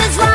is right.